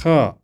خاء